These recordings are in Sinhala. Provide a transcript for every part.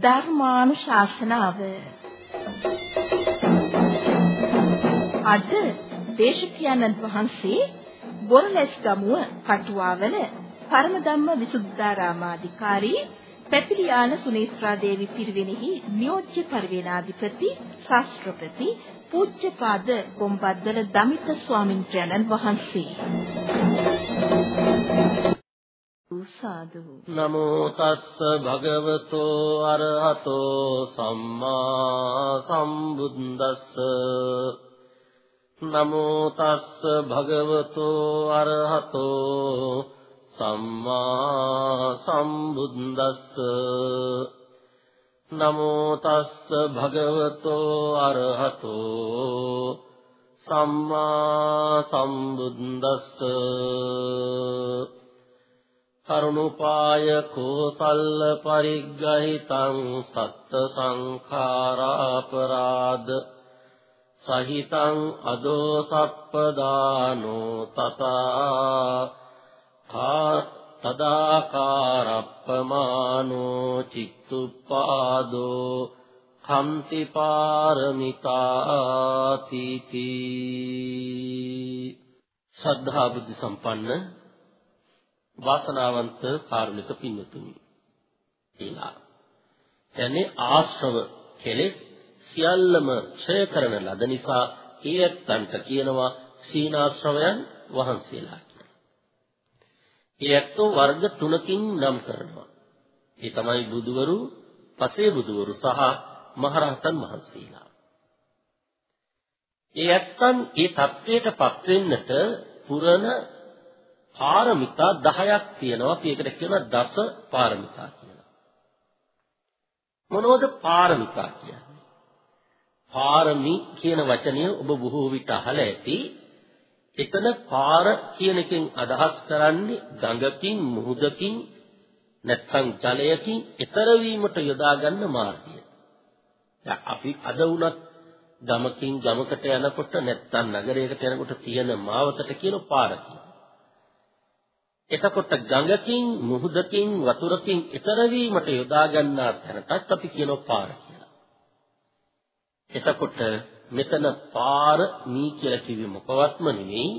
ධර්මානුශාසනාව. අද දේශකයන්න් වහන්සේ බොරලැස්ගමුව කටුවාවල පරමධම්ම විසුද්ධාරාමාධිකාරී පැතිලියාන සුනේත්‍රා දේවි පිරිවෙනෙහි නියෝජ්‍ය පරිවේනාධිපති ශාස්ත්‍රපති පූජ්‍යපාද කොම්බද්දල දමිත ස්වාමින්ද්‍රයන්න් වහන්සේ. සාදු. නමෝ තස්ස භගවතෝ අරහතෝ සම්මා සම්බුද්දස්ස. නමෝ තස්ස භගවතෝ අරහතෝ සම්මා සම්බුද්දස්ස. නමෝ තස්ස භගවතෝ අරහතෝ සම්මා සම්බුද්දස්ස. කරුණුපාය කෝසල්ල පරිග්ගහිතං සත්ත සංඛාරාපරාධ සහිතං අදෝ සප්පදානෝ තතා තදාකාරප්පමානෝ චිත්තුප්පාදෝ කම්ති පාරමිතාති ශ්‍රද්ධා බුද්ධ සම්පන්න වාසනාවන්ත කාරුණික පින්වතුනි. ඒලා. එන්නේ ආශ්‍රව කෙලෙස් සියල්ලම ක්ෂය කරන ලද නිසා ඒත්තන්ට කියනවා සීනාශ්‍රවයන් වහන්සේලා කියලා. ඒත්තෝ වර්ග තුනකින් නම් කරනවා. ඒ තමයි බුදුවරු, පසේ බුදුවරු සහ මහරහතන් වහන්සේලා. ඒත්තන් ඒ தത്വයටපත් වෙන්නට පුරණ පාරමිතා 10ක් තියෙනවා. අපි ඒකට කියනවා දස පාරමිතා කියලා. මොනවද පාරමිතා කියන්නේ? පාරමි කියන වචනය ඔබ බොහෝ විට අහලා ඇති. එතන පාර කියන එකෙන් අදහස් කරන්නේ ගඟකින් මුහුදකින් නැත්නම් ජලයකින් ඈතර වීමට යොදා ගන්න මාර්ගය. දැන් අපි අද වුණත් ගමකින් ගමකට යනකොට නැත්නම් නගරයකට යනකොට තියෙන මාවතට කියන පාර එතකොට ගඟකින් මුහුදකින් වතුරකින් ඈතර වීමට යොදා ගන්නා තැනටත් අපි කියනවා පාර එතකොට මෙතන පාර මී කියලා කිව්වේ මොකවත්ම නෙමෙයි.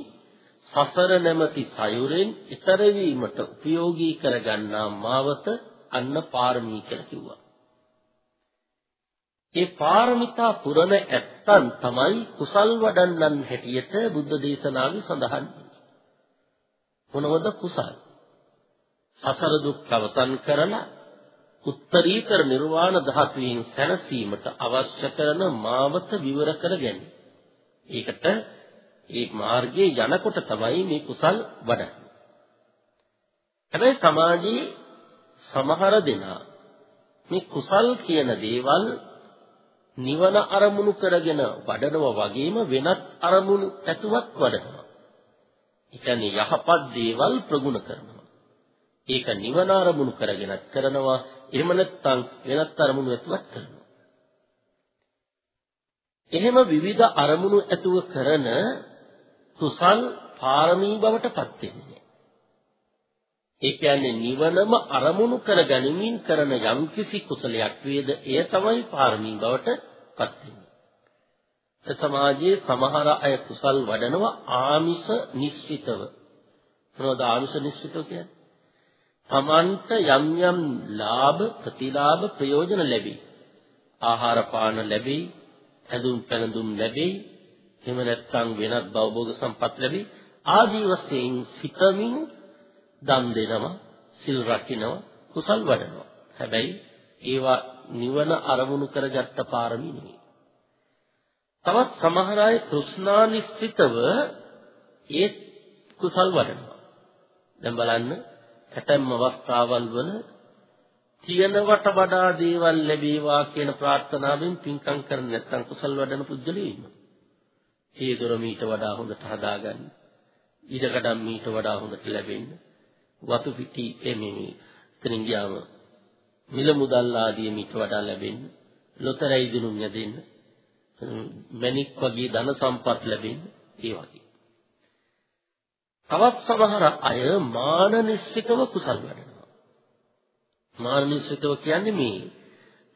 සසර නැමැති සයුරෙන් ඈතර වීමට උපයෝගී කරගන්නා මාවත අන්න පාරමී කියලා කිව්වා. ඒ පාරමිතා පුරණ ඇත්තන් තමයි කුසල් වඩන්නන් හැටියට බුද්ධ දේශනාවේ සඳහන් මොනවද කුසල්? සසර දුක් අවසන් කරලා උත්තරීතර නිර්වාණ ධාතුවෙන් සැනසීමට අවශ්‍ය කරන මාවත විවර කර ගැනීම. ඒකට ඒ මාර්ගයේ යනකොට තමයි මේ කුසල් වඩන්නේ. හැබැයි සමාජයේ සමහර දෙනා මේ කුසල් කියන දේවල් නිවන අරමුණු කරගෙන වඩනවා වගේම වෙනත් අරමුණු ඇතුවත් වඩනවා. ඒ කියන්නේ යහපත් දේවල් ප්‍රගුණ කරනවා. ඒක නිවන අරමුණු කරගෙනත් කරනවා එහෙම නැත්නම් වෙනත් අරමුණු ඇතුවත් කරනවා එහෙම විවිධ අරමුණු ඇතුව කරන කුසල් පාරමී බවට පත් වෙන්නේ ඒ කියන්නේ නිවනම අරමුණු කරගනිමින් කරන යම්කිසි කුසලයක් වේද එය තමයි පාරමී බවට පත් වෙන්නේ සමාජයේ සමහර අය කුසල් වඩනවා ආමිෂ නිශ්චිතව මොනවද ආමිෂ නිශ්චිතව කියන්නේ තමන්ට යම් යම් ලාභ ප්‍රතිලාභ ප්‍රයෝජන ලැබේ. ආහාර පාන ලැබේ, ඇඳුම් පැළඳුම් ලැබේ, එහෙම නැත්නම් වෙනත් භවභෝග සම්පත් ලැබේ. ආදී වශයෙන් සිතමින් දන් දෙනවා, සිල් රකින්නවා, කුසල් වඩනවා. හැබැයි ඒවා නිවන අරමුණු කරගත්ත පාරමී නෙවෙයි. තවත් සමහර අය තෘෂ්ණා නිශ්චිතව ඒ කුසල් වඩනවා. දැන් බලන්න ඇතැම් අවස්ථාවල් වල තියෙනවට වඩා දේවල් ලැබේවා කියන ප්‍රාර්ථනාවෙන් පින්කම් කරන නැත්නම් කුසල් වඩන පුද්ගලයෝ ඉන්නවා. ඒ දොර මීට වඩා හොඳට හදාගන්න. ඉඩකඩම් මීට වඩා හොඳට ලැබෙන්න. වතු පිටි එමෙමි. එතනින් ගියාම මිල මුදල් ආදී මීට වඩා ලැබෙන්න. ලොතරැයි දිනුම් යදෙන්න. මණික් වගේ ධන සම්පත් ලැබෙන්න. ඒ වගේ. තවත් සමහර අය මාන නිශ්චිතව කුසල් වඩනවා. මාන නිශ්චිතව කියන්නේ මේ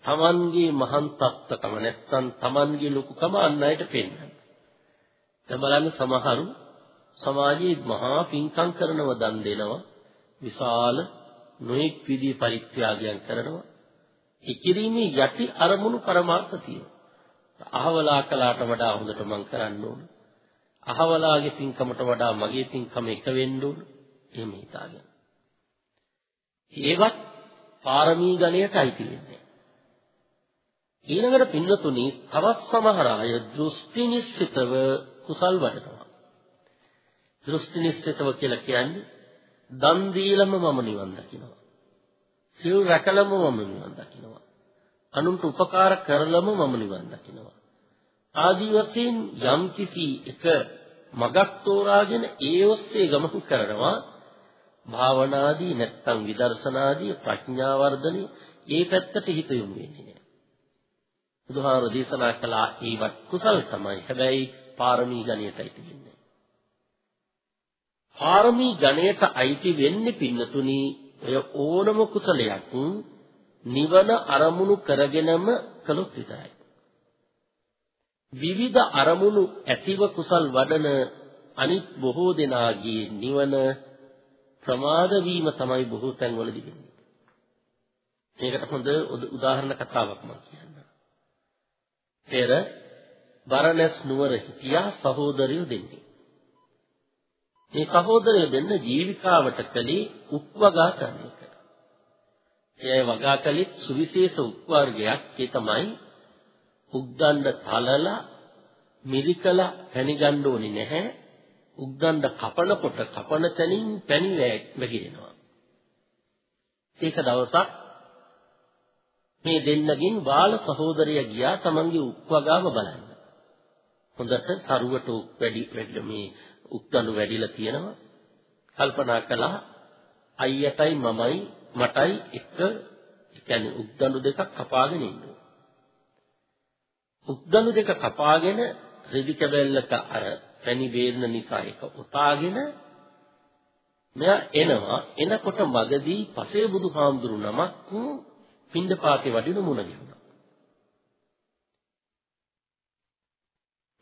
තමන්ගේ මහන් තත්ත්වකම නැත්තම් තමන්ගේ ලොකුකම අන් අයට පෙන්වන්න. දැන් බලන්න සමහරු සමාජයේ මහා පින්කම් කරනව දන් දෙනවා විශාල නොඑක් විදිහේ පරිත්‍යාගයන් කරනවා ඉකිරීමේ යටි අරමුණු පරමාර්ථ තියෙනවා අහවලා කලාට වඩා හොඳට මං කරන්න ඕන. අහවලාගේ පින්කමට වඩා මගේ පින්කම එක වෙන්න ඕන. එහෙම හිතාගෙන. ඒවත් පාරමී ගණයට අයිති වෙන්නේ ඊළඟට පින්නතුනි තවත් සමහර අය දෘෂ්ටි නිශ්චිතව කුසල් වඩනවා. දෘෂ්ටි නිශ්චිතව කියලා කියන්නේ දන් දීලම මම නිවන් දකිනවා. සිල් රැකලම මම නිවන් දකිනවා. අනුන්ට උපකාර කරලම මම නිවන් දකිනවා. ආදී වශයෙන් යම්කිසි එක මගක් තෝරාගෙන ඒ ඔස්සේ ගමන් කරනවා භාවනාදී නැත්තම් විදර්ශනාදී ප්‍රඥා වර්ධනයේ ඒ පැත්තට හිත යොමු වෙන්නේ නැහැ. බුදුහාර දේශනා කළා ඒවත් කුසල් තමයි. හැබැයි පාරමී ගණයටයි තියෙන්නේ. පාරමී ගණයට අයිති වෙන්නේ පින්නතුනි ඔය ඕනම කුසලයක් නිවන අරමුණු කරගෙනම කළොත් විතරයි. විවිධ අරමුණු ඇතිව කුසල් වඩන අනිත් බොහෝ දෙනාගේ නිවන ප්‍රමාද වීම තමයි බොහෝ තැන්වලදී වෙන්නේ. මේකට හොඳ උදාහරණ කතාවක් මම කියන්නම්. පෙර බරණැස් නුවර හිටියා සහෝදරයෝ දෙන්නේ. මේ සහෝදරය දෙන්න ජීවිකාවට කලේ උප්වගා කරන එක. ඒ වගා කලෙත් සුවිශේෂ උප්වර්ගයක් ඒ තමයි උග්දණ්ඩ තලලා මිරිකලා පැණි ගන්න ඕනේ නැහැ. උග්දණ්ඩ කපනකොට කපන තැනින් පැණි වැగిරෙනවා. ඒක දවසක් මේ දෙන්නගෙන් බාල සහෝදරය ගියා තමන්ගේ උප්වගාව බලන්න. හොඳට සරුවට වැඩි වැඩි මේ උක්තනු වැඩිලා තියෙනවා. කල්පනා කළා අයියටයි මමයි මටයි එක කියන්නේ උක්දණු දෙකක් කපාගෙන ඉන්නවා. උක්දණු දෙක කපාගෙන රෙදි කැබැල්ලක අර පැණි බේරන නිසා එක උතාගෙන මෙයා එනවා එනකොට මගදී පසේ බුදුහාමුදුරු නමක් පින්දපාතේ වඩින මුණ ගැහුණා.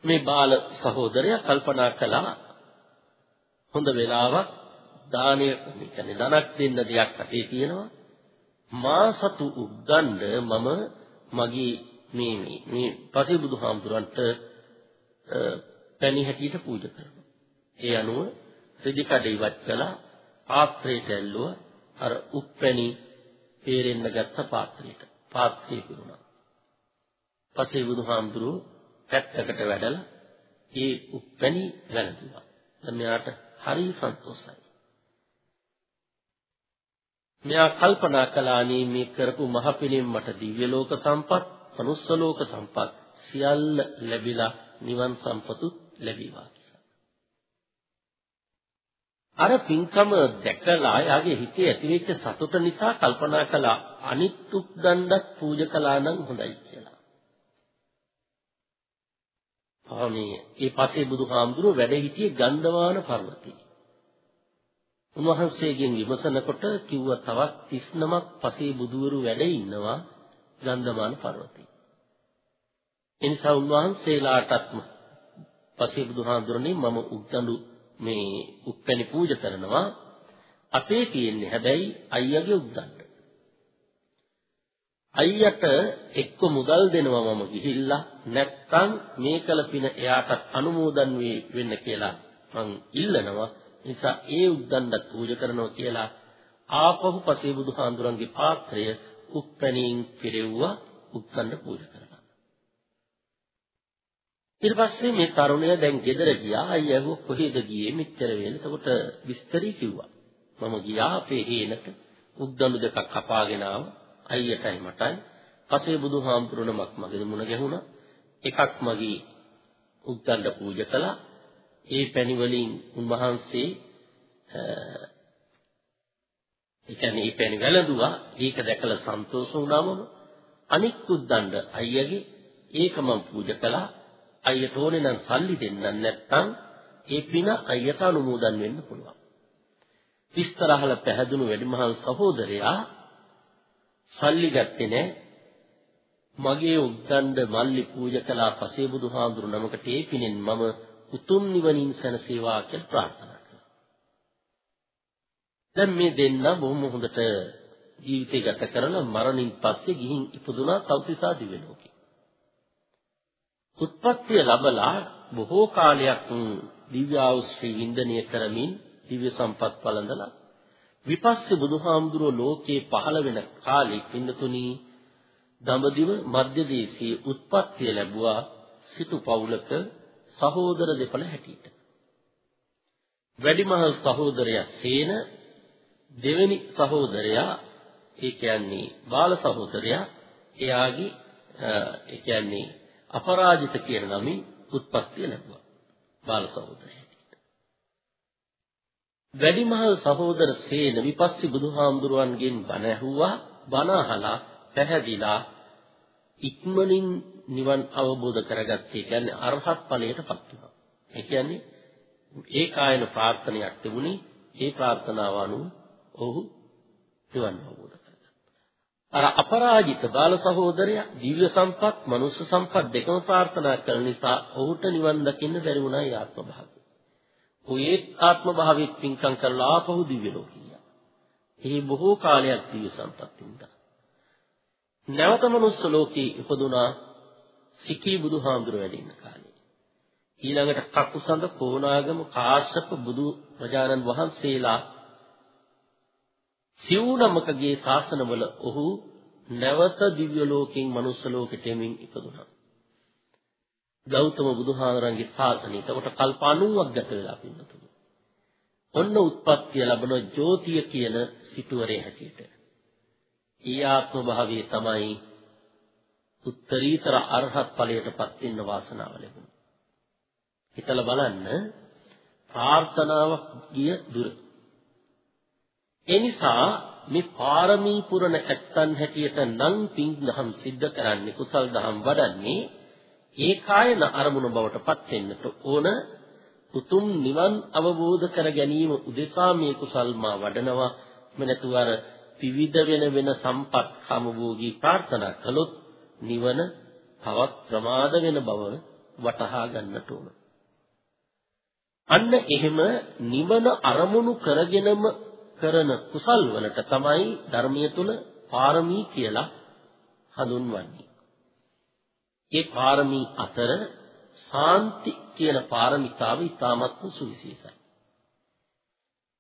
මේ බාල සහෝදරයා කල්පනා කළා හොඳ වෙලාවක් දානය කියන්නේ ධනක් දෙන්න දෙයක් අතේ තියෙනවා. මා සතු උග්ගණ්ඩ මම මගේ මේ මේ මේ පසේ බුදුහාමුදුරන්ට පැණි හැටියට පූජා කරනවා. ඒ අනුව රෙදි කඩ ඉවත් කළා පාත්‍රයට ඇල්ලුවා. අර උප්පැණි පේරෙන්න ගත්ත පාත්‍රයට පාත්‍රය පිරුණා. පසේ බුදුහාමුදුරුවෝ පැත්තකට වැඩලා ඒ උප්පැණි වැළඳුවා. දැන් මෙයාට හරි සන්තෝෂයි. මෙයා කල්පනා කළානේ මේ කරපු මහ පිළිම මට දිව්‍ය ලෝක සම්පත්, මනුස්ස ලෝක සම්පත් සියල්ල ලැබිලා නිවන් සම්පතුත් ලැබීවා කියලා. අර පින්කම දැකලා යාගේ හිතේ ඇතිවෙච්ච සතුට නිසා කල්පනා කළා අනිත් උක් දණ්ඩක් පූජා කළා නම් හොඳයි කියලා. ආමේ ඒ පස්සේ බුදුහාමුදුරුව වැඩ හිටියේ ගන්ධමාන පර්වතයේ. උන්වහන්සේගෙන් විමසනකොට කිව්වා තවත් 39ක් පසේ බුදුවරු වැඩ ඉන්නවා ගන්ධමාන පර්වතයේ. එනිසා උන්වහන්සේලාටත් පසේ බුදුහාමුදුරනේ මම උද්දඬු මේ උප්පැණි පූජා කරනවා අපේ තියෙන්නේ හැබැයි අයියාගේ උද්දඬ. අයියට එක්ක මුදල් දෙනවා මම ගිහිල්ලා නැත්තම් මේ කල පින එයාටත් අනුමෝදන් වෙන්න කියලා මං ඉල්ලනවා නිසා ඒ උද්දණ්ඩත් පූජා කරනවා කියලා ආපහු පසේ බුදුහාඳුරන්ගේ පාත්‍රය උප්පැණින් පිරෙව්වා උද්දණ්ඩ පූජා කරනවා. ඊට පස්සේ මේ තරුණයා දැන් ගෙදර ගියා. අයියව කොහෙද ගියේ? මෙච්චර වෙල එතකොට විස්තරي කිව්වා. මම ගියා අපේ හේනට. උද්දණ්ඩ දෙකක් කපාගෙන ආවා. අයියටයි මටයි. පසේ බුදුහාමුදුරනමක් මගේ මුණ ගැහුණා. එකක් මගේ උද්දණ්ඩ පූජා කළා. ඒ පැණි වලින් උන්වහන්සේ ඒ කියන්නේ ඒ පැණි වැළඳුවා. ඒක දැකලා සන්තෝෂ වුණාම අනික් උද්දණ්ඩ අයියගේ ඒක මම පූජා කළා. අයියට ඕනේ නම් සල්ලි දෙන්නම් නැත්නම් ඒ පින අයියට අනුමෝදන් වෙන්න පුළුවන්. විස්තර අහලා පැහැදුණු වැඩිමහල් සහෝදරයා සල්ලි ගත්තේ නැහැ. මගේ උද්දණ්ඩ මල්ලි පූජා කළා පසේ බුදුහාඳුරු නමකට ඒ පිනෙන් මම උතුම් නිවනින් සැනසේවා කියලා ප්‍රාර්ථනා කළා. දැන් මේ දෙන්න බොහොම හොඳට ජීවිතය ගත කරලා මරණින් පස්සේ ගිහින් ඉපදුනා තවතිසා දිව්‍ය ලෝකේ. උත්පත්තිය ලැබලා බොහෝ කාලයක් දිව්‍ය ආශ්‍රී වින්දනය කරමින් දිව්‍ය සම්පත් පළඳලා විපස්සී බුදුහාමුදුරුව ලෝකේ පහළ වෙන කාලේ පින්නතුණී දඹදිව මධ්‍යදේශයේ උත්පත්තිය ලැබුවා සිටු පවුලක සහෝදර දෙපළ හැටියට. වැඩිමහල් සහෝදරයා සේන දෙවෙනි සහෝදරයා ඒ කියන්නේ බාල සහෝදරයා එයාගේ ඒ කියන්නේ අපරාජිත කියන නමින් උත්පත්තිය ලැබුවා. බාල සහෝදරයා හැටියට. වැඩිමහල් සහෝදර සේන විපස්සී බුදුහාමුදුරුවන්ගෙන් බණ ඇහුවා බණ අහලා පැහැදිලා ඉක්මනින් නිවන් අවබෝධ කරගත්තේ කියන්නේ අරහත් ඵලයටපත් වුණා. ඒ කියන්නේ ඒ කායන ප්‍රාර්ථනයක් තිබුණේ ඒ ප්‍රාර්ථනාව අනුව ඔහු නිවන් අවබෝධ කරගත්තා. අර අපරාජිත බාල සහෝදරයා දිව්‍ය සම්පත්, මනුෂ්‍ය සම්පත් දෙකම ප්‍රාර්ථනා කරන නිසා ඔහුට නිවන් දකින්න බැරි වුණා ඒ ආත්ම භාවය. ඔයේ ආත්ම භාවයෙන් පින්කම් කරලා ආපහු දිව්‍ය ලෝකියා. එහි බොහෝ කාලයක් දිව්‍ය සම්පත් වින්දා. නැවත මනුස්ස ලෝකේ ඉපදුනා සිකී බුදුහාමුදුර වැඩ ඉන්න කාලේ. ඊළඟට කකුසඳ කොණාගම කාශ්‍යප බුදු රජාණන් වහන්සේලා සිව්නමකගේ ශාසනවල ඔහු නැවත දිව්‍ය ලෝකෙන් මනුස්ස ලෝකෙට එමින් ඉපදුනා. ගෞතම බුදුහාමරන්ගේ ශාසනය. එතකොට කල්ප 90ක් ගත වෙලා පින්නතුනි. ඔන්න උත්පත්තිය ලැබන ජෝතිය කියන සිටුවරේ හැටියට. ඊ ආත්ම භාවයේ තමයි උත්තරීතර අරහත් ඵලයටපත් වෙන්න වාසනාව ලැබුණේ. හිතලා බලන්න ප්‍රාර්ථනාවක් ගිය දුර. ඒ නිසා මේ පාරමී පුරණ ඇත්තන් හැටියට නම් පින් දහම් සිද්ධ කරන්නේ කුසල් දහම් වඩන්නේ ඒකායන අරමුණ බවට පත් වෙන්නට ඕන උතුම් නිවන් අවබෝධ කර ගැනීම උදෙසා මේ කුසල් මා වඩනවා මෙනතුව අර විවිධ වෙන වෙන සම්පත් සමභෝගී ප්‍රාර්ථනා කළොත් නිවන තවත් ප්‍රමාද වෙන බව වටහා ගන්නට ඕන. අන්න එහෙම නිවන අරමුණු කරගෙනම කරන කුසල් වලට තමයි ධර්මයේ තුල පාරමී කියලා හඳුන්වන්නේ. ඒ පාරමී අතර සාන්ති කියන පාරමිතාව ඉතාමත් සුවිශේෂයි.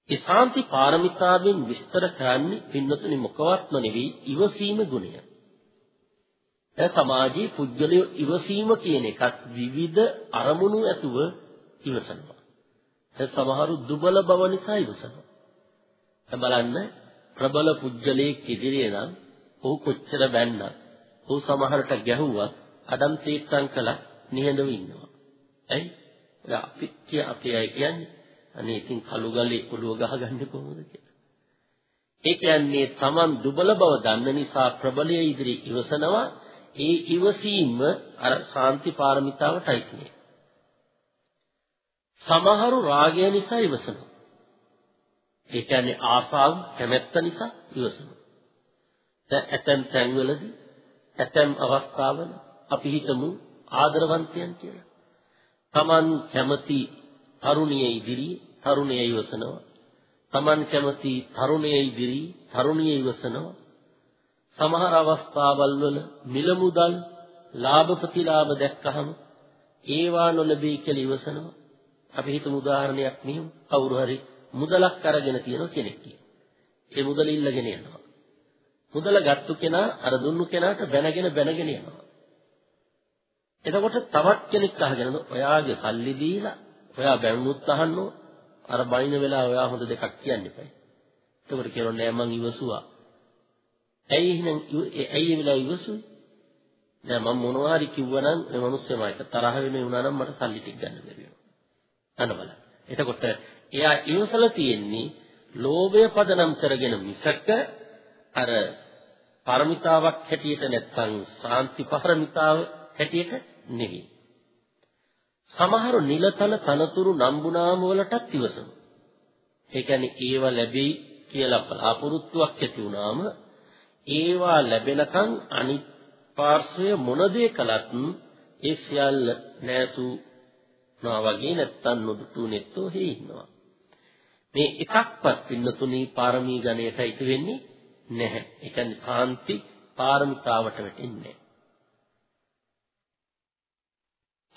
ඒ සාන්ති පාරමිතාවෙන් විස්තර කරන්නේ පින්නතුනි මොකවත්ම නෙවෙයි ඉවසීම ගුණය. දැන් සමාජයේ පුද්ගලයෝ ඉවසීම කියන එකත් විවිධ අරමුණු ඇතුව ඉවසනවා. දැන් සමහරු දුබල බව නිසා ඉවසනවා. දැන් බලන්න ප්‍රබල පුද්ගලයෙක් ඉදිරියේ නම් ඔහු කොච්චර බැන්නත් ඔහු සමහරට ගැහුවා අඩම් තීත්තම් කළා නිහඬව ඉන්නවා. ඇයි? අපි කිය අපේ අය කියන්නේ අනේ ඉතින් කළු ගලේ ඔළුව ගහගන්නේ කොහොමද කියලා. ඒ කියන්නේ Taman දුබල බව දන්න නිසා ප්‍රබලයේ ඉදිරි ඉවසනවා ඒ ඉවසීම අර සාන්ති පාරමිතාවටයි කියන්නේ. සමහරු රාගය නිසා ඉවසනවා. ඒ කියන්නේ ආසාව කැමැත්ත නිසා ඉවසනවා. දැන් ඇතැම් තැන්වලදී ඇතැම් අවස්ථාවල අපි හිතමු ආදරවන්තයන් කියලා. Taman කැමති තරුණිය ඉදිරි තරුණිය ඉවසනවා. Taman කැමති තරුණිය ඉදිරි තරුණිය ඉවසනවා. සමහර අවස්ථාවල් වල මිල මුදල් ලාභ ප්‍රතිලාභ දැක්කහම ඒවා නොලැබී කියලා ඉවසනවා. අපි හිතමු උදාහරණයක් මෙහෙම කවුරු හරි මුදලක් අරගෙන තියෙන කෙනෙක් කියලා. ඒ මුදල ඉල්ලගෙන යනවා. මුදල ගත්තු කෙනා අර දුන්නු කෙනාට බැනගෙන බැනගෙන යනවා. එතකොට තවත් කෙනෙක් අහගෙන ඔයාගේ සල්ලි දීලා ඔයා බැනුත් අහන්නෝ අර බයින වෙලා ඔයා හොඳ දෙකක් කියන්න එපා. එතකොට කියනවා නෑ මං ඉවසුවා. ඇයි එහෙනම් ඇයි ඒ වෙලාව ඉවසුවේ? දැන් මම මොනවා හරි කිව්වනම් මේ මිනිස්සයා මට තරහ වෙන්නේ වුණා නම් මට සල්ලි ටික ගන්න බැරි වෙනවා. අන්න බලන්න. එතකොට එයා ඉවසලා තියෙන්නේ ලෝභය පදනම් කරගෙන මිසක අර පරමිතාවක් හැටියට නැත්තම් සාන්ති පරමිතාව හැටියට නෙවෙයි. සමහර නිලතල තනතුරු නම්බුනාම වලටත් ඉවසනවා. ඒ කියන්නේ ඒව ලැබෙයි කියලා බලාපොරොත්තුවක් ඇති වුණාම ඒවා ලැබෙනකන් අනිත් පාර්ශ්වය මොන දේ කළත් ඒ සියල්ල නැසු නා වගේ නැත්තම් නොදුටු නෙත්තෝ හේ ඉන්නවා. මේ එකක්වත් පින්නතුණි පාරමී ගණයට ඉති වෙන්නේ නැහැ. ඒ කියන්නේ සාන්ති පාරමිතාවට වැටෙන්නේ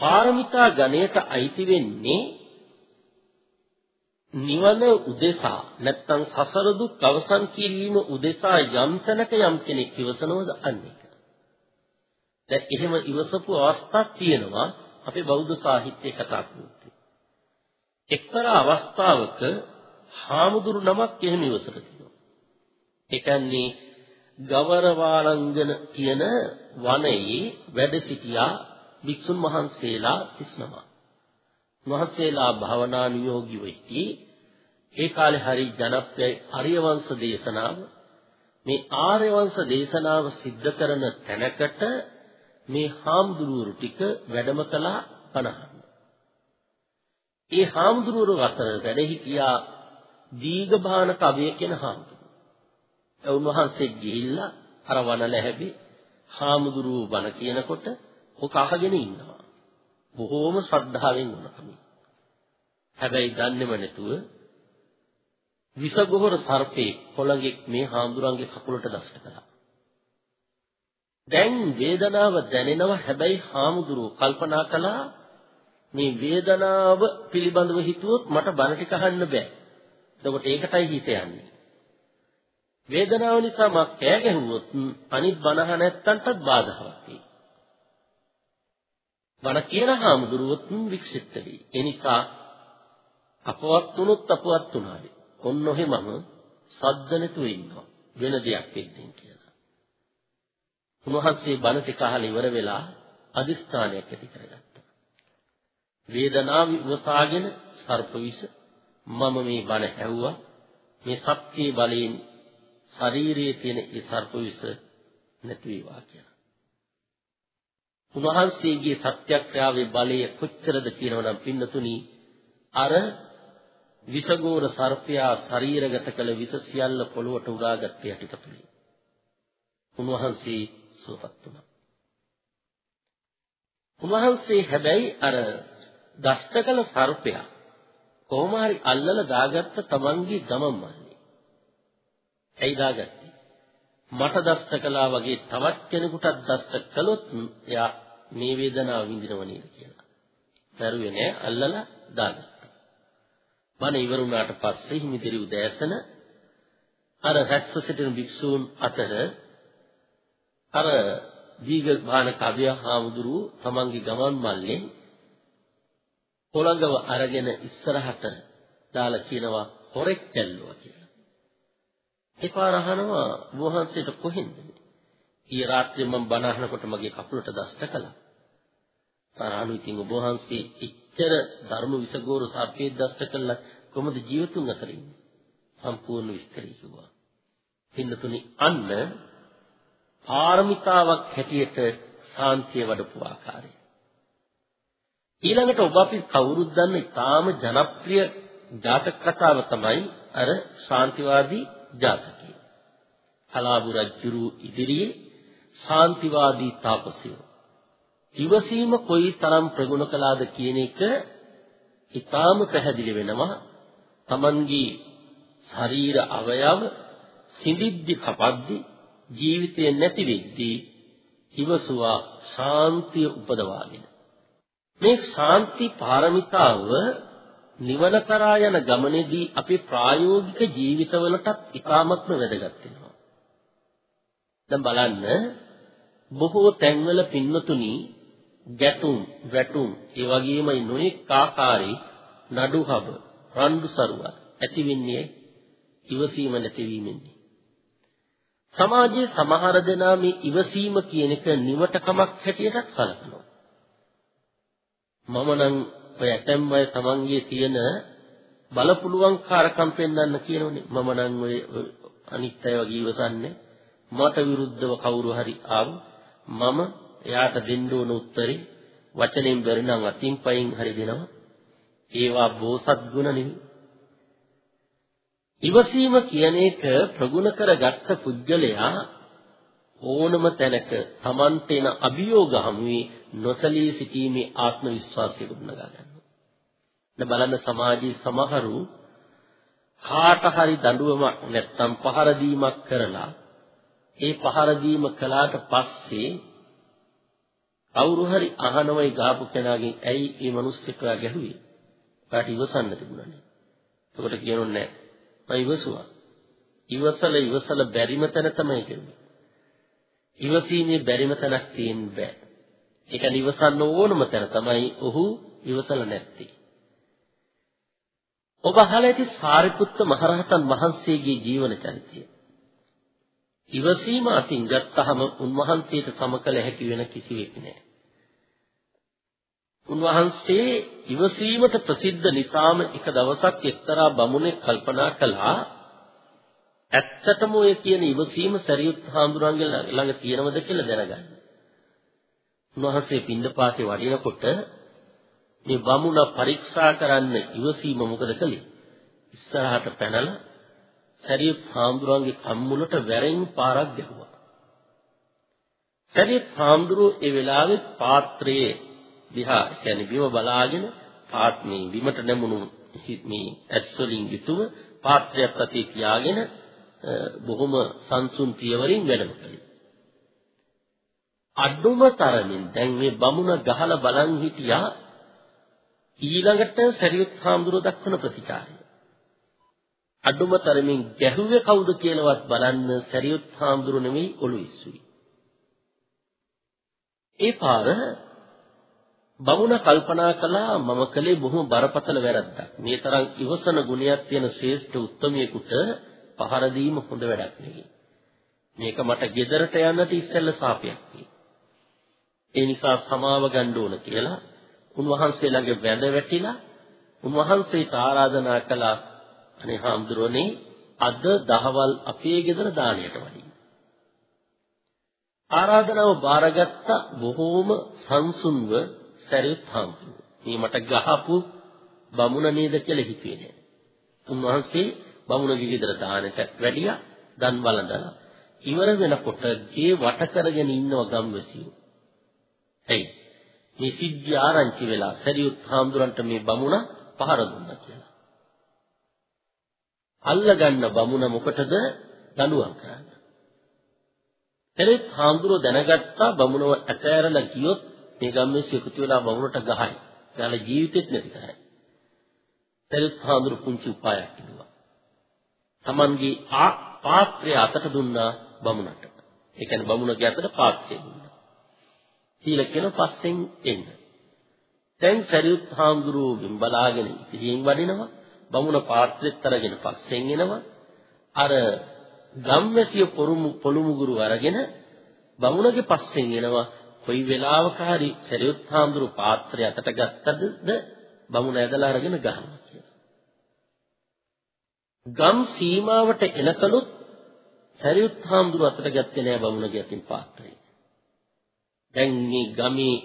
පාරමිතා ගණයට අයිති වෙන්නේ නිවන උදෙසා නැත්තම් සසර දුක් අවසන් කිරීම උදෙසා යම් තැනක යම් කෙනෙක් ඉවසනවද අන්න ඒක. දැන් එහෙම ඉවසපු අවස්ථාවක් තියෙනවා අපේ බෞද්ධ සාහිත්‍යයේ කතා කරන්නේ. එක්තරා අවස්ථාවක හාමුදුරු නමක් එහෙම ඉවසලා තිනවා. ඒ කියන්නේ ගවරවාලංගන කියන වනයේ වැඩ සිටියා වික්ෂුන් වහන්සේලා 39. වහන්සේලා භාවනානුයෝගී වෙති. ඒ කාලේ හරි ජනප්‍රිය ආර්යවංශ දේශනාව මේ ආර්යවංශ දේශනාව සිද්ධ කරන තැනකට මේ හාමුදුරුවරු ටික වැඩම කළා 50. ඒ හාමුදුරුවරු අතර වැඩ හිටියා දීඝභාන කවිය කියන හාමුදුරුවෝ. ඒ උන්වහන්සේ ගිහිල්ලා අර වනල හැබි හාමුදුරුවෝ බණ කියනකොට ඔක අහගෙන ඉන්නවා. බොහෝම ශ්‍රද්ධාවෙන් වුණා. හැබැයි දන්නේම නැතුව විසගොහර සර්පේ පොළඟෙක් මේ හාමුදුරන්ගේ කකුලට දෂ්ට කළා. දැන් වේදනාව දැනෙනවා හැබැයි හාමුදුරුවෝ කල්පනා කළා මේ වේදනාව පිළිබඳව හිතුවොත් මට බණ ටික අහන්න බෑ. එතකොට ඒකටයි හිත යන්නේ. වේදනාව නිසා මම කෑ ගැහුවොත් අනිත් බණ අහ නැත්තන්ටත් බාධාවක් වෙයි. බණ කියන හාමුදුරුවොත් වික්ෂිප්ත වෙයි. ඒ නිසා අපවත් වුණොත් අපවත් උනාලේ. ඔන්න ඔහෙ මම සද්ද නැතුව ඉන්නවා. වෙන දෙයක් වෙද්දී කියලා. උන්වහන්සේ බණ ටික අහලා ඉවර වෙලා අදිස්ථානයක් ඇති කරගත්තා. වේදනාව ඉවසාගෙන සර්ප විස මම මේ බණ ඇහුවා. මේ සත්‍යයේ බලයෙන් ශරීරයේ තියෙන ඒ සර්ප විස නැති වේවා කියලා. උන්වහන්සේගේ සත්‍යක්‍රියාවේ බලය කොච්චරද කියනවනම් පින්නතුනි අර විසගෝර සර්පයා ශරීරගත කළ විස සියල්ල පොළොවට උරාගත් යටිපතුලේ උන්වහන්සේ සුවපත් වුණා. උන්වහන්සේ හැබැයි අර දෂ්ටකල සර්පයා කොහොම හරි අල්ලලා දාගත්ත තමන්ගේ ගමන් මල්ලේ. ඇයි දාගත්තේ? මට දෂ්ට කළා වගේ තවත් කෙනෙකුටත් දෂ්ට කළොත් එයා මේ වේදනාව විඳිනව නේද කියලා. දරුවේ නෑ අල්ලලා දාගත්තා. බණ ඉවර වුණාට පස්සේ හිමිදිරි උදෑසන අර රැස්ව සිටින භික්ෂූන් අතර අර දීඝභාන කවිය හාමුදුරුව තමන්ගේ ගමන් මල්ලෙන් පොළඟව අරගෙන ඉස්සරහට දාලා කියනවා හොරෙක් ඇල්ලුවා කියලා. ඒ පාර අහනවා වහන්සේට කොහෙන්ද? ඊ රාත්‍රියේ මම බණ අහනකොට මගේ කකුලට දෂ්ට කළා. තරහණු ඉතින් ඔබ වහන්සේ එච්චර ධර්ම විසගෝර සර්පේ දෂ්ට කළා කොහොමද ජීවිතුන් අතර ඉන්නේ? සම්පූර්ණ විස්තරය කිව්වා. පින්නතුනි අන්න පාරමිතාවක් හැටියට සාන්තිය වඩපු ආකාරය. ඊළඟට ඔබ අපි කවුරුත් දන්න ඉතාම ජනප්‍රිය ජාතක කතාව තමයි අර ශාන්තිවාදී ජාතකය. කලාබු රජුරු ඉදිරියේ ශාන්තිවාදී තාපසයෝ ඉවසීම කොයි තරම් ප්‍රගුණ කළාද කියන එක ඊටාම පැහැදිලි වෙනවා Tamanගේ ශරීර අවයව සිඳිද්දි කපද්දි ජීවිතය නැති වෙද්දී ඉවසුවා ශාන්තිය උපදවාගෙන මේ ශාන්ති පාරමිතාව නිවන කරා යන ගමනේදී අපේ ප්‍රායෝගික ජීවිතවලටත් ඉතාමත්ම වැදගත් වෙනවා. දැන් බලන්න බොහෝ තැන්වල පින්නතුනි ගැටුම් වැටුම් ඒ වගේමයි නොඑක ආකාරයේ නඩුහබ රණ්ඩු සරුව ඇති වෙන්නේ ඉවසීම නැතිවීමෙන්නේ. සමාජයේ සමහර දෙනා මේ ඉවසීම කියන එක නිවටකමක් හැටියට සැලකනවා. මම නම් ඔය ඇතැම් අය තමන්ගේ තියෙන බලපුලුවන්කාරකම් පෙන්වන්න කියනෝනේ. මම නම් ඔය අනිත් අය වගේ ඉවසන්නේ මට විරුද්ධව කවුරු හරි ආව මම එයාට දෙන්න ඕන උත්තරේ වචනෙන් බැරි නම් අතින් පයින් හරි දෙනවා. ඒවා බෝසත් ගුණ නෙවෙයි. ඉවසීම කියන එක ප්‍රගුණ කරගත්ත පුජ්‍යලයා ඕනම තැනක Tamante එන අභියෝග හමුවේ නොසලී සිටීමේ ආත්ම විශ්වාසය ගොඩනගා ගන්නවා. දැන් බලන්න සමාජයේ සමහරු කාට හරි දඬුවමක් නැත්තම් පහර දීමක් කරලා ඒ පහර දීම කළාට පස්සේ කවුරු හරි අහනවයි ගාපු කෙනාගෙන් ඇයි මේ මිනිස්සෙක්ලා ගැහුවේ? කාට ඉවසන්න තිබුණානේ. එතකොට කියනොන්නේ නැහැ. මම ඉවසුවා. ඉවසල ඉවසල බැරිම තැන තමයි කියන්නේ. ඉවසීමේ බැරිම තැනක් තියෙන්න බෑ. ඒක නිවසන්න ඕනම තැන තමයි ඔහු ඉවසල නැත්තේ. ඔබ අහලා ඇති සාරිපුත්ත මහරහතන් වහන්සේගේ ජීවන චරිතය. ඉවසීම අතින් ගත්තහම උන්වහන්සේට සමකල හැකි වෙන කිසිවෙක් නෑ. උන්වහන්සේ ඉවසීමට ප්‍රසිද්ධ නිසාම එක දවසක් එක්තරා බමුණෙක් කල්පනා කළා ඇත්තටම ඔය කියන ඉවසීම සරියුත් හාමුදුරන්ගේ ළඟ තියෙනවද කියලා දැනගන්න. උන්වහන්සේ පින්දපාතේ වඩිනකොට මේ බමුණ පරීක්ෂා කරන්න ඉවසීම මොකද කළේ? ඉස්සරහට පැනලා සරියුත් හාමුදුරන්ගේ කම්මුලට වැරෙන් පාරක් ගැහුවා. සරියුත් හාමුදුරුවෝ ඒ වෙලාවේ පාත්‍රයේ දිහා කියන්නේ බිම බලාගෙන පාත්මේ බිමට නැමුණු මේ ඇස් වලින් යුතුව පාත්‍රයක් අතේ තියාගෙන බොහොම සංසුන් පියවරින් වැඩම කළේ. අඩුම තරමින් දැන් මේ බමුණ ගහලා බලන් හිටියා ඊළඟට සරියුත් හාමුදුරුව දක්වන ප්‍රතිචාරය. අඩුම තරමින් ගැහුවේ කවුද කියලාවත් බලන්න සරියුත් හාමුදුරුව නෙමෙයි ඔළු ඉස්සුයි. ඒ පාර බමුණ කල්පනා කළා මම කලේ බොහොම බරපතල වැරද්දක්. මේ තරම් ඉවසන ගුණයක් තියෙන ශ්‍රේෂ්ඨ උත්තමයෙකුට පහර දීම හොඳ වැඩක් නෙවෙයි. මේක මට ගෙදරට යන්නට ඉස්සෙල්ල සාපයක් ඒ නිසා සමාව ගන්න ඕන කියලා උන්වහන්සේ ළඟ වැඳ වැටිලා උන්වහන්සේට ආරාධනා කළා අනේ හාමුදුරනේ අද දහවල් අපේ ගෙදර දාණයට වඩින්න. ආරාධනාව බාරගත්ත බොහෝම සංසුන්ව සරිත් හාමුදුරුවෝ. මේ මට ගහපු බමුණ නේද කියලා හිතුවේ නෑ. උන්වහන්සේ බමුණගේ ගෙදර දානට වැඩියා දන් වළඳලා ඉවර වෙනකොට ගේ වට කරගෙන ඉන්නව ගම්වැසියෝ. එයි මේ සිද්ධිය ආරංචි වෙලා සරියුත් හාමුදුරන්ට මේ බමුණ පහර දුන්නා කියලා. අල්ලගන්න බමුණ මොකටද දඬුවම් කරන්න. සරියුත් හාමුදුරුව දැනගත්තා බමුණව ඇතෑරලා ගියොත් මේ ගම්වැසියෝ එකතු වෙලා බමුණට ගහයි. එයාලා ජීවිතෙත් නැති කරයි. සරියුත් හාමුදුරුව පුංචි උපායක් කිව්වා. Tamanගේ පාත්‍රය අතට දුන්නා බමුණට. ඒ කියන්නේ බමුණගේ අතට පාත්‍රය දුන්නා. ඊළ කියන පස්සෙන් එන්න. දැන් සරියුත් හාමුදුරුවෝ බලාගෙන ඉතිරියෙන් වඩිනවා. බමුණ පාත්‍රෙත් අරගෙන පස්සෙන් එනවා. අර ගම්වැසිය පොරුමු පොළුමුගුරු අරගෙන බමුණගේ පස්සෙන් එනවා. කොයි වෙලාවක හරි සරියුත් හාමුදුරුවෝ පාත්‍රය අතට ගත්තද බමුණ ඇදලා අරගෙන ගහනවා කියලා. ගම් සීමාවට එනකලුත් සරියුත් හාමුදුරුවෝ අතට ගත්තේ නෑ බමුණගේ අතින් පාත්‍රය. දැන් මේ ගමේ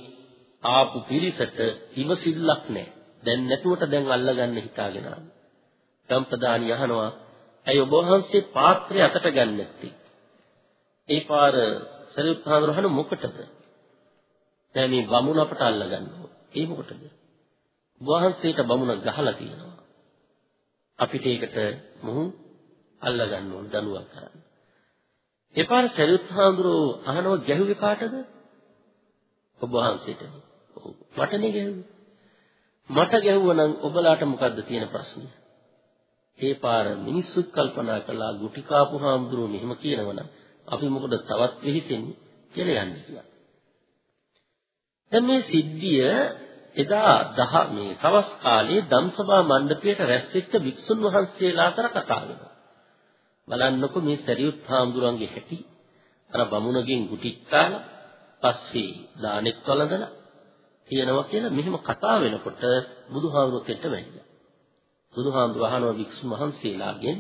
ආපු පිරිසට ඉවසිල්ලක් නැහැ. දැන් නැතුවට දැන් අල්ලගන්න හිතාගෙන ආවා. ගම්පදානි අහනවා ඇයි ඔබ වහන්සේ පාත්‍රය අතට ගන්න නැත්තේ? ඒ පාර සරියුත් හාමුදුරුවෝ අහන මොකටද? දැන් මේ බමුණ අපට අල්ලගන්නවා. ඒ මොකටද? වහන්සේට බමුණ ගහලා තියෙනවා. අපිට ඒකට මොහු අල්ලගන්න ඕන දනුවක් කරන්න. එපාර සරියුත් හාමුදුරුවෝ අහනවා ගැහුවේ කාටද? ඔබ වහන්සේට. ඔව්. මටනේ ගැහුවේ. මට ගැහුවනම් ඔබලාට මොකද්ද තියෙන ප්‍රශ්නේ? ඒ පාර මිනිස්සුත් කල්පනා කළා ගුටි කාපු හාමුදුරුවෝ මෙහෙම කියනවනම් අපි මොකද තවත් වෙහිසෙන්නේ කියලා යන්නේ කියලා. දැන් මේ සිද්ධිය එදා දහ මේ සවස් කාලේ ධම්සභා මණ්ඩපයට රැස් වෙච්ච වික්ෂුන් වහන්සේලා අතර කතා වෙනවා. බලන්නකො මේ සරියුත් හාමුදුරන්ගේ හැටි අර බමුණගෙන් ගුටික් කාලා පස්සේ දානෙත් වළඳලා තියනවා කියලා මෙහෙම කතා වෙනකොට බුදුහාමුදුරුවෝ වෙයිලා. බුදුහාමුදුරුවෝ අහනවා වික්ෂු මහන්සියලාගෙන්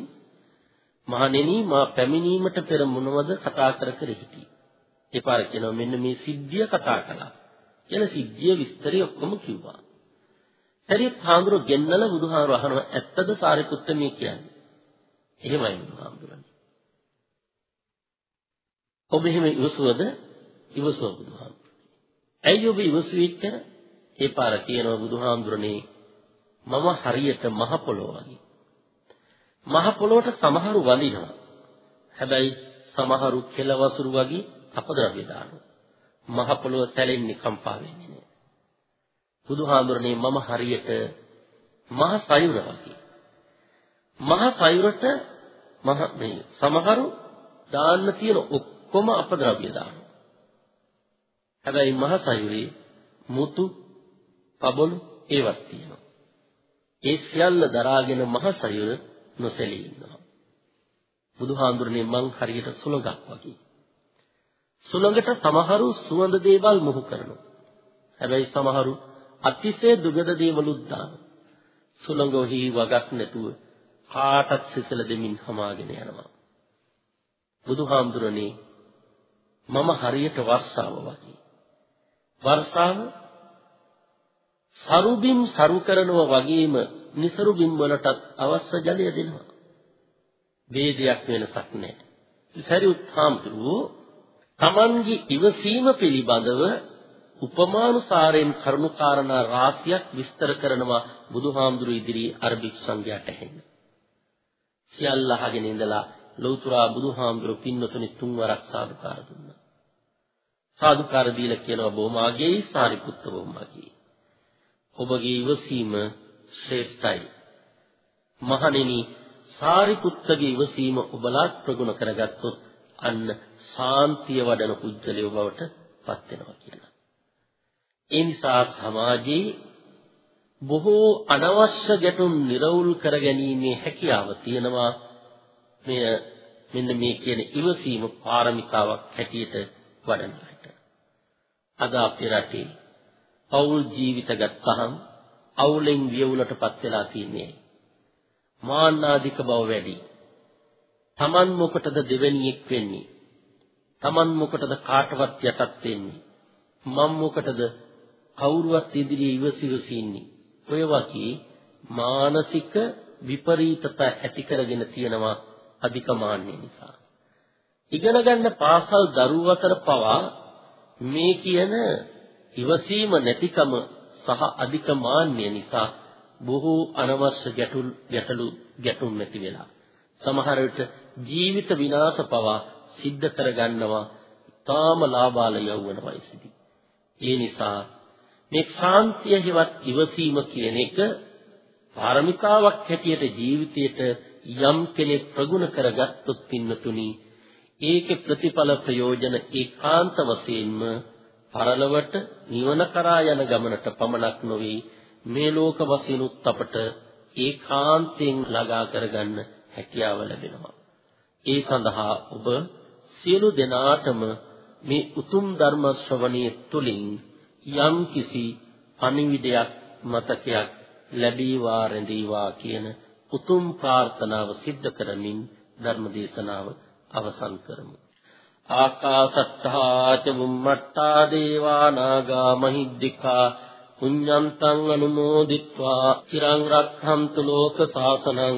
මහණෙනි මා පැමිණීමට පෙර මොනවද කතා කර කර හිටියේ? ඒ පාර කියනවා මෙන්න මේ සිද්ධිය කතා කළා. කියලා සිද්ධිය විස්තරي ඔක්කොම කිව්වා. සරියත් හාමුදුරුවෝ ගෙන්නලා බුදුහාමුදුරුවෝ අහනවා ඇත්තද සාරිපුත්ත මේ කියන්නේ? එහෙමයි බුදුහාමුදුරනේ. ඔබ එහෙම ඉවසුවද? ඉවසුව බුදුහාමුදුරනේ. ඇයි ඔබ ඉවසුවේ කියලා? ඒ පාර කියනවා බුදුහාමුදුරනේ මම හරියට මහ පොළොව වගේ. මහ පොළොවට සමහරු වඳිනවා. හැබැයි සමහරු කෙලවසුරු වගේ අපද්‍රව්‍ය දානවා. මහ පොළොව සැලෙන්නේ කම්පා වෙන්නේ නෑ. බුදුහාමුදුරනේ මම හරියට මහ සයුර වගේ. මහ සයුරට මහ මේ සමහරු දාන්න තියෙන ඔක්කොම අපද්‍රව්‍ය දානවා. හැබැයි මහ සයුරේ මුතු, පබොළු ඒවත් තියෙනවා. ඒ සියල්ල දරාගෙන මහ සයුර නොසැලී ඉන්නවා. බුදුහාඳුරනේ මං හරියට සුළඟක් වගේ. සුළඟට සමහරු සුවඳ දේවල් මොහු කරනවා. හැබැයි සමහරු අතිශය දුගඳ දේවලුත් දානවා. සුළඟ ඔහි වගක් නැතුව කාටත් සිසල දෙමින් හමාගෙන යනවා. බුදුහාමුදුරනේ මම හරියට වර්ෂාව වගේ. වර්ෂාව සරුබිම් සරු කරනවා වගේම નિසරු බිම් වලටත් අවශ්‍ය ජලය දෙනවා. ભેදයක් වෙනසක් නැහැ. සරියුත් හාමුදුරුවෝ තමන්ගේ ඉවසීම පිළිබඳව උපමානුසාරයෙන් කරුණාකාරණා රාශියක් විස්තර කරනවා බුදුහාමුදුරු ඉදිරියේ අරබික් සංඝයාට ඇහෙන්න. සියල්ල අහගෙන ඉඳලා ලෞතර බුදුහාමුදුරු පින්නතුනි තුන්වරක් සාදුකාර දුන්නා. සාදුකාර දීලා කියනවා බොමාගේ සාරිපුත්ත බොමාගේ. ඔබගේ ඉවසීම ශ්‍රේෂ්ඨයි. මහණෙනි සාරිපුත්තගේ ඉවසීම ඔබලාත් ප්‍රගුණ කරගත්තොත් අන්න සාන්තිය වඩන කුජලය බවට පත් වෙනවා කියලා. ඒ නිසා සමාජයේ බොහෝ අනවශ්‍ය ගැටුම් නිරවුල් කරගැනීමේ හැකියාව තියෙනවා මෙය මෙන්න මේ කියන ඉවසීම පාරමිතාවක් හැටියට වඩන විට අද අපේ රටේ පෞල් ජීවිත ගත්තහම අවුලෙන් වියවුලටපත් වෙලා තින්නේ මාන්නාධික බව වැඩි. Taman මොකටද දෙවෙනියෙක් වෙන්නේ? Taman මොකටද කාටවත් යටත් වෙන්නේ? මම මොකටද කවුරුවත් ඉදිරියේ ඉවසිවසි ඉන්නේ? ඔය වගේ මානසික විපරීතතා ඇති කරගෙන තියෙනවා අධික මාන්නය නිසා. ඉගෙන ගන්න පාසල් දරුවෝ අතර පවා මේ කියන ඉවසීම නැතිකම සහ අධික මාන්නය නිසා බොහෝ අනවශ්‍ය ගැටුල් ගැටලු ගැටුම් නැති වෙලා සමහර විට ජීවිත විනාශ පවා සිද්ධ කරගන්නවා තාම ලාබාල යවවන වයසේදී. ඒ නිසා මේ ශාන්තිය හිවත් ඉවසීම කියන එක පාරමිතාවක් හැටියට ජීවිතයට යම් කෙනෙක් ප්‍රගුණ කරගත්තොත් පින්නතුනි ඒකේ ප්‍රතිඵල ප්‍රයෝජන ඒකාන්ත වශයෙන්ම පරලොවට නිවන කරා යන ගමනට පමණක් නොවේ මේ ලෝක වශයෙන්ුත් අපට ඒකාන්තයෙන් ළඟා කරගන්න හැකියාව ලැබෙනවා. ඒ සඳහා ඔබ සියලු දෙනාටම මේ උතුම් ධර්ම ශ්‍රවණයේ තුලින් යම් කිසි පණිවිඩයක් මතකයක් ලැබීවා රැඳීවා කියන උතුම් ප්‍රාර්ථනාව සිද්ධ කරමින් ධර්ම දේශනාව අවසන් කරමු. ආකාසට්ඨා ච බුම්මට්ඨා දේවා නාග මහිද්దికා පුඤ්ඤන්තං අනුමෝදිත්වා චිරං රක්ඛන්තු ලෝක සාසනං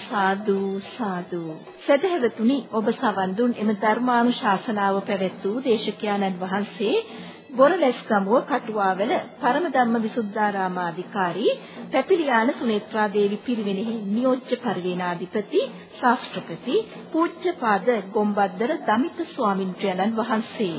සාදු සාදු. සාදු සදහැවතුනි ඔබ සවන් දුන් එම ධර්මානුශාසනාව පැවැත් වූ දේශකයන්න් වහන්සේ බොරලැස්ගමුව කටුවාවල පරමධම්ම විසුද්ධාරාමාධිකාරී පැපිලියාන සුනේත්‍රා දේවි පිරිවෙනෙහි නියෝජ්‍ය පරිවේනාධිපති ශාස්ත්‍රපති පූජ්‍යපාද ගොම්බද්දර දමිත ස්වාමින්ත්‍රයන්න් වහන්සේ.